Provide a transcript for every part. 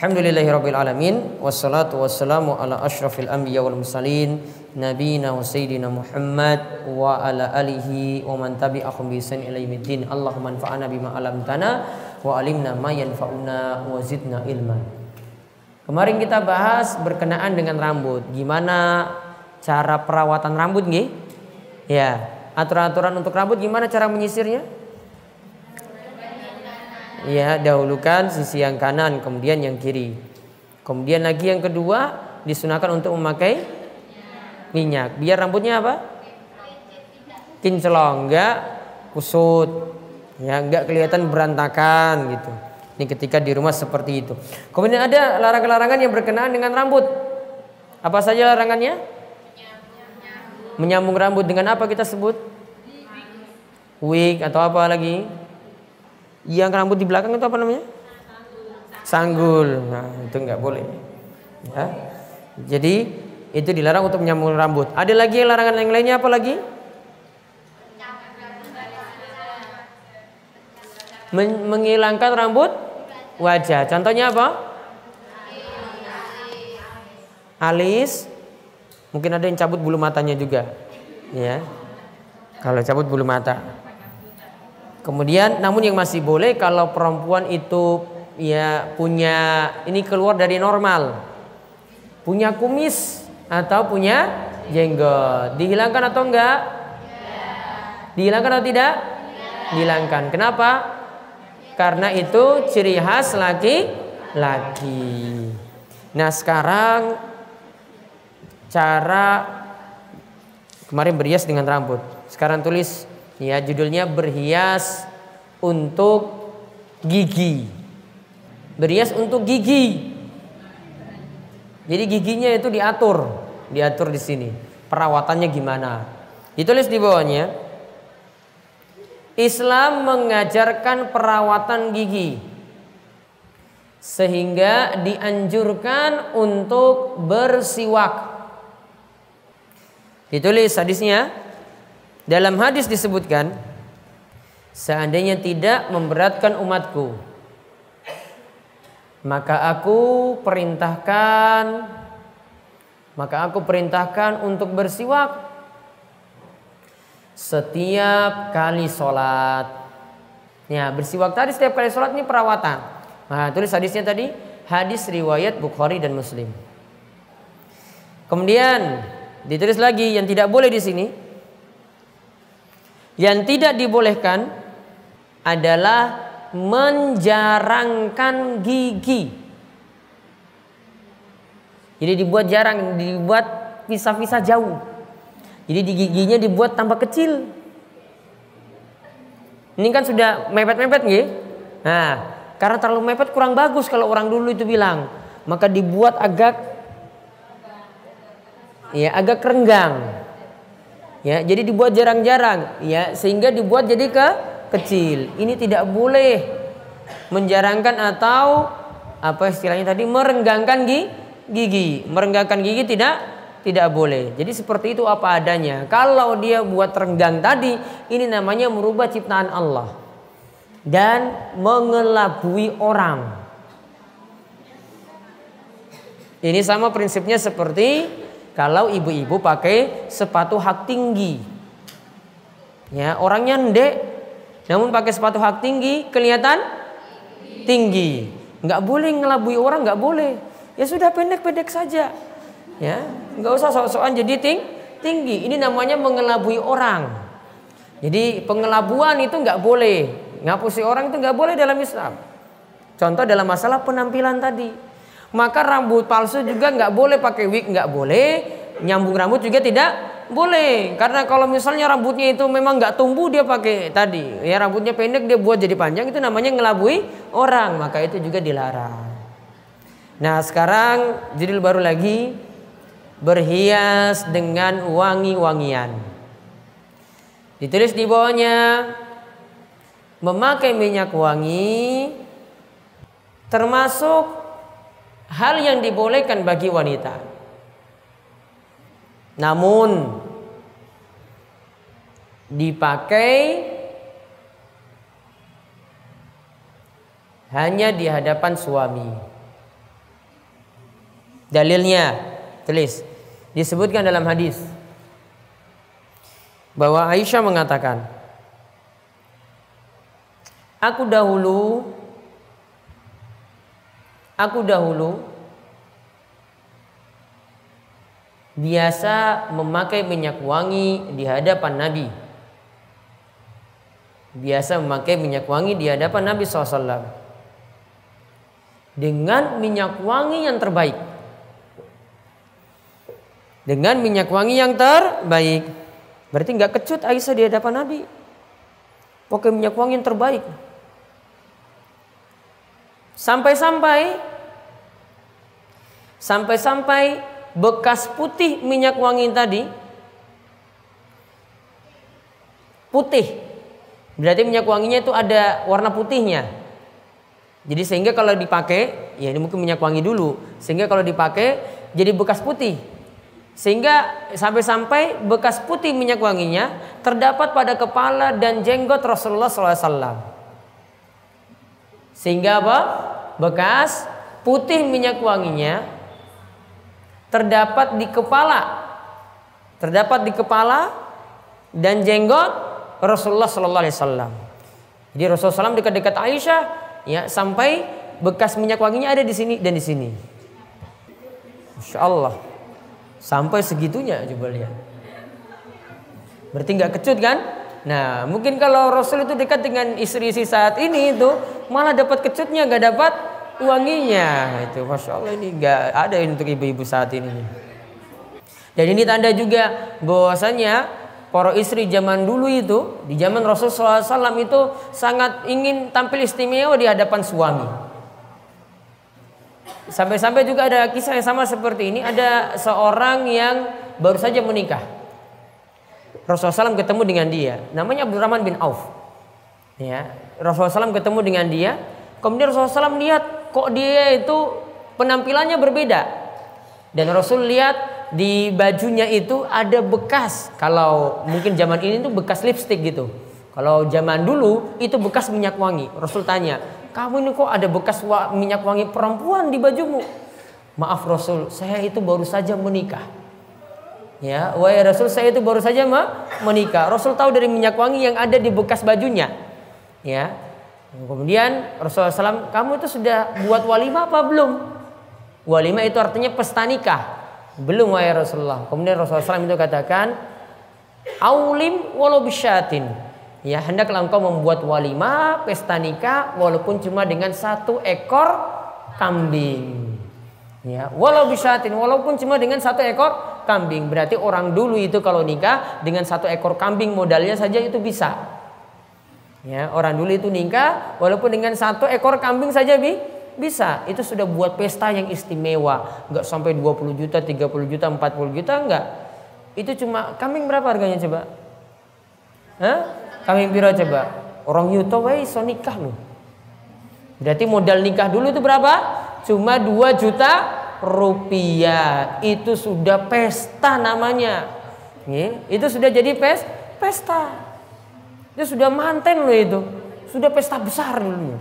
Alhamdulillahirabbil alamin wassalatu wassalamu ala asyrafil anbiya wal mursalin nabiyina wa sayyidina Muhammad wa ala alihi wa man tabi'ahum bi ihsan ila yaumiddin. Allahumma anfa'na bima 'allamtana wa alimna ma yanfa'una wa zidna ilma. Kemarin kita bahas berkenaan dengan rambut. Gimana cara perawatan rambut nggih? Ya, aturan-aturan untuk rambut gimana cara menyisirnya? Ya dahulukan sisi yang kanan kemudian yang kiri. Kemudian lagi yang kedua disunahkan untuk memakai minyak. Biar rambutnya apa? Kinclong enggak kusut. Ya enggak kelihatan berantakan gitu. Ini ketika di rumah seperti itu. Kemudian ada larangan-larangan yang berkenaan dengan rambut. Apa saja larangannya? Menyambung rambut. Dengan apa kita sebut? Wig atau apa lagi yang rambut di belakang itu apa namanya? Sanggul. Nah, itu nggak boleh. Ya. Jadi itu dilarang untuk menyambung rambut. Ada lagi yang larangan yang lainnya apa lagi? Men menghilangkan rambut wajah. Contohnya apa? Alis. Mungkin ada yang cabut bulu matanya juga. Ya. Kalau cabut bulu mata. Kemudian namun yang masih boleh kalau perempuan itu ya punya ini keluar dari normal. Punya kumis atau punya jenggot. Dihilangkan atau enggak? Dihilangkan atau tidak? Dihilangkan. Kenapa? Karena itu ciri khas laki-laki. Nah, sekarang cara kemarin berhias dengan rambut. Sekarang tulis Ya, judulnya berhias untuk gigi. Berhias untuk gigi. Jadi giginya itu diatur, diatur di sini. Perawatannya gimana? Ditulis di bawahnya. Islam mengajarkan perawatan gigi sehingga dianjurkan untuk bersiwak. Ditulis hadisnya dalam hadis disebutkan, seandainya tidak memberatkan umatku, maka aku perintahkan maka aku perintahkan untuk bersiwak setiap kali sholat. Ya, bersiwak tadi setiap kali sholat ini perawatan. Nah, tulis hadisnya tadi hadis riwayat Bukhari dan Muslim. Kemudian ditulis lagi yang tidak boleh di sini yang tidak dibolehkan adalah menjarangkan gigi. Jadi dibuat jarang, dibuat pisah-pisah jauh. Jadi di giginya dibuat tambah kecil. Ini kan sudah mepet-mepet nggih? Nah, karena terlalu mepet kurang bagus kalau orang dulu itu bilang. Maka dibuat agak ya agak renggang. Ya, jadi dibuat jarang-jarang ya sehingga dibuat jadi ke kecil. Ini tidak boleh menjarangkan atau apa istilahnya tadi merenggangkan gigi. Merenggangkan gigi tidak tidak boleh. Jadi seperti itu apa adanya. Kalau dia buat renggang tadi, ini namanya merubah ciptaan Allah dan mengelabui orang. Ini sama prinsipnya seperti kalau ibu-ibu pakai sepatu hak tinggi. Ya, orangnya ndek namun pakai sepatu hak tinggi kelihatan tinggi. Nggak boleh ngelabui orang, nggak boleh. Ya sudah pendek-pendek saja. Ya, nggak usah sok-sokan jadi ting tinggi. Ini namanya mengelabui orang. Jadi pengelabuan itu nggak boleh. Ngapusi orang itu nggak boleh dalam Islam. Contoh dalam masalah penampilan tadi. Maka rambut palsu juga nggak boleh pakai wig nggak boleh, nyambung rambut juga tidak boleh. Karena kalau misalnya rambutnya itu memang nggak tumbuh dia pakai tadi, ya rambutnya pendek dia buat jadi panjang itu namanya ngelabui orang, maka itu juga dilarang. Nah sekarang judul baru lagi berhias dengan wangi-wangian. Ditulis di bawahnya memakai minyak wangi termasuk hal yang dibolehkan bagi wanita. Namun dipakai hanya di hadapan suami. Dalilnya tulis disebutkan dalam hadis bahwa Aisyah mengatakan, "Aku dahulu aku dahulu biasa memakai minyak wangi di hadapan Nabi. Biasa memakai minyak wangi di hadapan Nabi SAW. Dengan minyak wangi yang terbaik. Dengan minyak wangi yang terbaik. Berarti nggak kecut Aisyah di hadapan Nabi. Pakai minyak wangi yang terbaik. Sampai-sampai sampai-sampai bekas putih minyak wangi tadi putih. Berarti minyak wanginya itu ada warna putihnya. Jadi sehingga kalau dipakai, ya ini mungkin minyak wangi dulu. Sehingga kalau dipakai jadi bekas putih. Sehingga sampai-sampai bekas putih minyak wanginya terdapat pada kepala dan jenggot Rasulullah SAW. Sehingga apa? Bekas putih minyak wanginya terdapat di kepala. Terdapat di kepala dan jenggot Rasulullah Sallallahu Alaihi Wasallam. Jadi Rasulullah SAW dekat-dekat Aisyah ya sampai bekas minyak wanginya ada di sini dan di sini. Masya Allah. Sampai segitunya coba lihat. Berarti nggak kecut kan? Nah mungkin kalau Rasul itu dekat dengan istri-istri saat ini itu malah dapat kecutnya nggak dapat wanginya itu masya Allah ini nggak ada untuk ibu-ibu saat ini. Dan ini tanda juga bahwasanya para istri zaman dulu itu di zaman Rasul SAW itu sangat ingin tampil istimewa di hadapan suami. Sampai-sampai juga ada kisah yang sama seperti ini. Ada seorang yang baru saja menikah. Rasulullah SAW ketemu dengan dia. Namanya Abdurrahman bin Auf. Ya, Rasulullah SAW ketemu dengan dia. Kemudian Rasulullah SAW lihat kok dia itu penampilannya berbeda. Dan Rasul lihat di bajunya itu ada bekas. Kalau mungkin zaman ini itu bekas lipstick gitu. Kalau zaman dulu itu bekas minyak wangi. Rasul tanya, kamu ini kok ada bekas minyak wangi perempuan di bajumu? Maaf Rasul, saya itu baru saja menikah. Ya, wahai Rasul, saya itu baru saja menikah. Rasul tahu dari minyak wangi yang ada di bekas bajunya. Ya. Kemudian Rasulullah SAW, kamu itu sudah buat walimah apa belum? Walimah itu artinya pesta nikah. Belum wahai Rasulullah. Kemudian Rasulullah SAW itu katakan, Aulim walau bisyatin Ya, hendaklah engkau membuat walimah, pesta nikah walaupun cuma dengan satu ekor kambing. Ya, walau bisatin walaupun cuma dengan satu ekor kambing. Berarti orang dulu itu kalau nikah dengan satu ekor kambing modalnya saja itu bisa. Ya, orang dulu itu nikah walaupun dengan satu ekor kambing saja bi bisa. Itu sudah buat pesta yang istimewa. Enggak sampai 20 juta, 30 juta, 40 juta enggak. Itu cuma kambing berapa harganya coba? Hah? Kami biro coba. Orang yuto wae iso nikah loh. Berarti modal nikah dulu itu berapa? Cuma 2 juta rupiah. Itu sudah pesta namanya. itu sudah jadi pes pesta. Itu sudah manten loh itu. Sudah pesta besar dulu.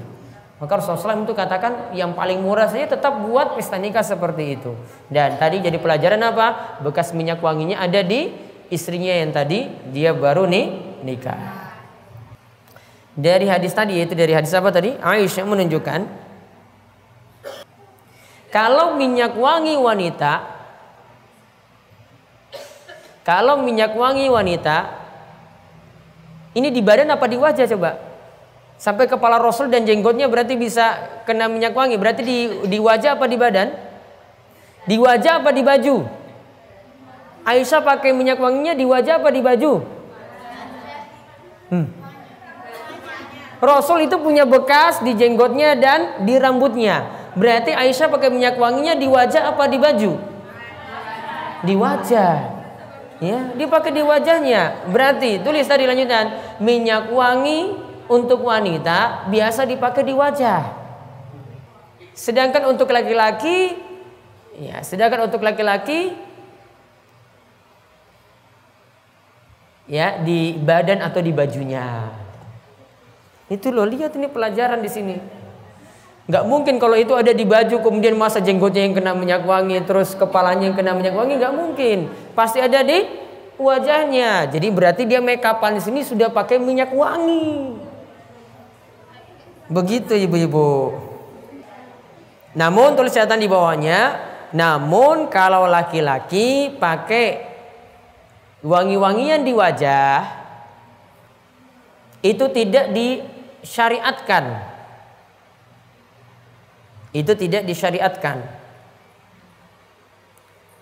Maka Rasulullah itu katakan yang paling murah saja tetap buat pesta nikah seperti itu. Dan tadi jadi pelajaran apa? Bekas minyak wanginya ada di istrinya yang tadi dia baru nih nikah. Dari hadis tadi yaitu dari hadis apa tadi? Aisyah menunjukkan kalau minyak wangi wanita kalau minyak wangi wanita ini di badan apa di wajah coba? Sampai kepala Rasul dan jenggotnya berarti bisa kena minyak wangi. Berarti di di wajah apa di badan? Di wajah apa di baju? Aisyah pakai minyak wanginya di wajah apa di baju? Hmm. Rasul itu punya bekas di jenggotnya dan di rambutnya. Berarti Aisyah pakai minyak wanginya di wajah apa di baju? Di wajah. Ya, dipakai di wajahnya. Berarti tulis tadi lanjutan, minyak wangi untuk wanita biasa dipakai di wajah. Sedangkan untuk laki-laki ya, sedangkan untuk laki-laki ya di badan atau di bajunya. Itu loh, lihat ini pelajaran di sini. Nggak mungkin kalau itu ada di baju kemudian masa jenggotnya yang kena minyak wangi terus kepalanya yang kena minyak wangi nggak mungkin. Pasti ada di wajahnya. Jadi berarti dia make upan di sini sudah pakai minyak wangi. Begitu ibu-ibu. Namun tulis catatan di bawahnya, namun kalau laki-laki pakai wangi-wangian di wajah itu tidak disyariatkan itu tidak disyariatkan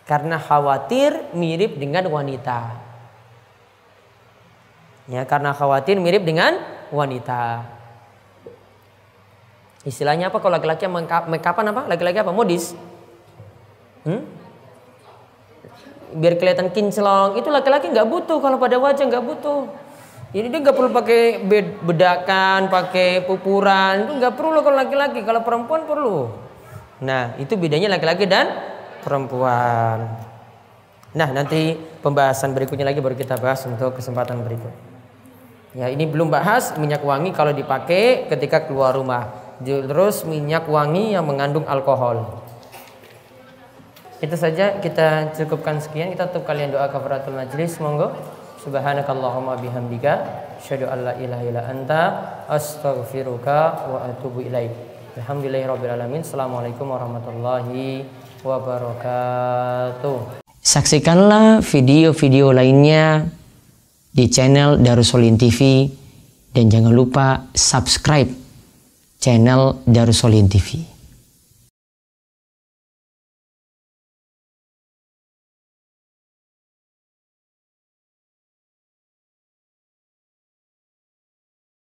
karena khawatir mirip dengan wanita. Ya, karena khawatir mirip dengan wanita. Istilahnya apa kalau laki-laki make up apa? Laki-laki apa? Modis. Hmm? Biar kelihatan kinclong. Itu laki-laki nggak butuh kalau pada wajah nggak butuh. Jadi dia nggak perlu pakai bedakan, pakai pupuran, itu nggak perlu kalau laki-laki. Kalau perempuan perlu. Nah itu bedanya laki-laki dan perempuan. Nah nanti pembahasan berikutnya lagi baru kita bahas untuk kesempatan berikut. Ya ini belum bahas minyak wangi kalau dipakai ketika keluar rumah. Terus minyak wangi yang mengandung alkohol. Itu saja kita cukupkan sekian. Kita tutup kalian doa kafaratul majlis. Monggo. Subhanakallahumma bihamdika asyhadu an la ilaha illa anta astaghfiruka wa atubu ilaik. Alhamdulillahirabbil alamin. Assalamualaikum warahmatullahi wabarakatuh. Saksikanlah video-video lainnya di channel Darussolin TV dan jangan lupa subscribe channel Darussolin TV.